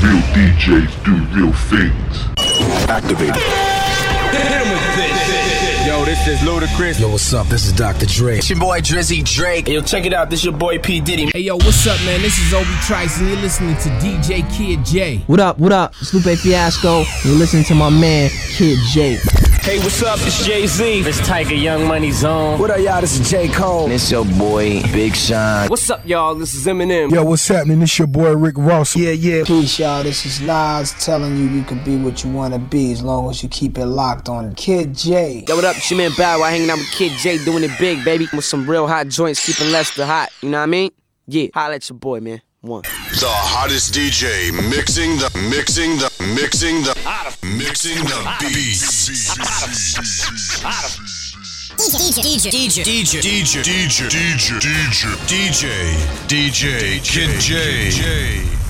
Real DJs do real things. Activated. Yo, this is Ludacris. Yo, what's up? This is Dr. Dre. It's your boy Drizzy Drake. Yo, check it out. This your boy P. Diddy. Hey yo, what's up, man? This is Obi Trice, and you're listening to DJ Kid J. What up, what up? It's Lupe Fiasco. You're listening to my man, Kid J. Hey, what's up? It's Jay Z. It's Tyga Young Money Zone. What up, y'all? This is J. Cole. And it's your boy Big Sean. What's up, y'all? This is Eminem. Yo, what's happening? It's your boy Rick Ross. Yeah, yeah. Peace, y'all. This is Nas telling you you can be what you want to be as long as you keep it locked on Kid J. Yo, what up? It's your man Bow Wow hanging out with Kid J doing it big, baby. With some real hot joints, keeping Lester hot. You know what I mean? Yeah, holla at your boy, man. One. The hottest DJ mixing the mixing the mixing the mixing the beats. DJ, DJ, DJ, DJ DJ DJ DJ DJ DJ Kid J.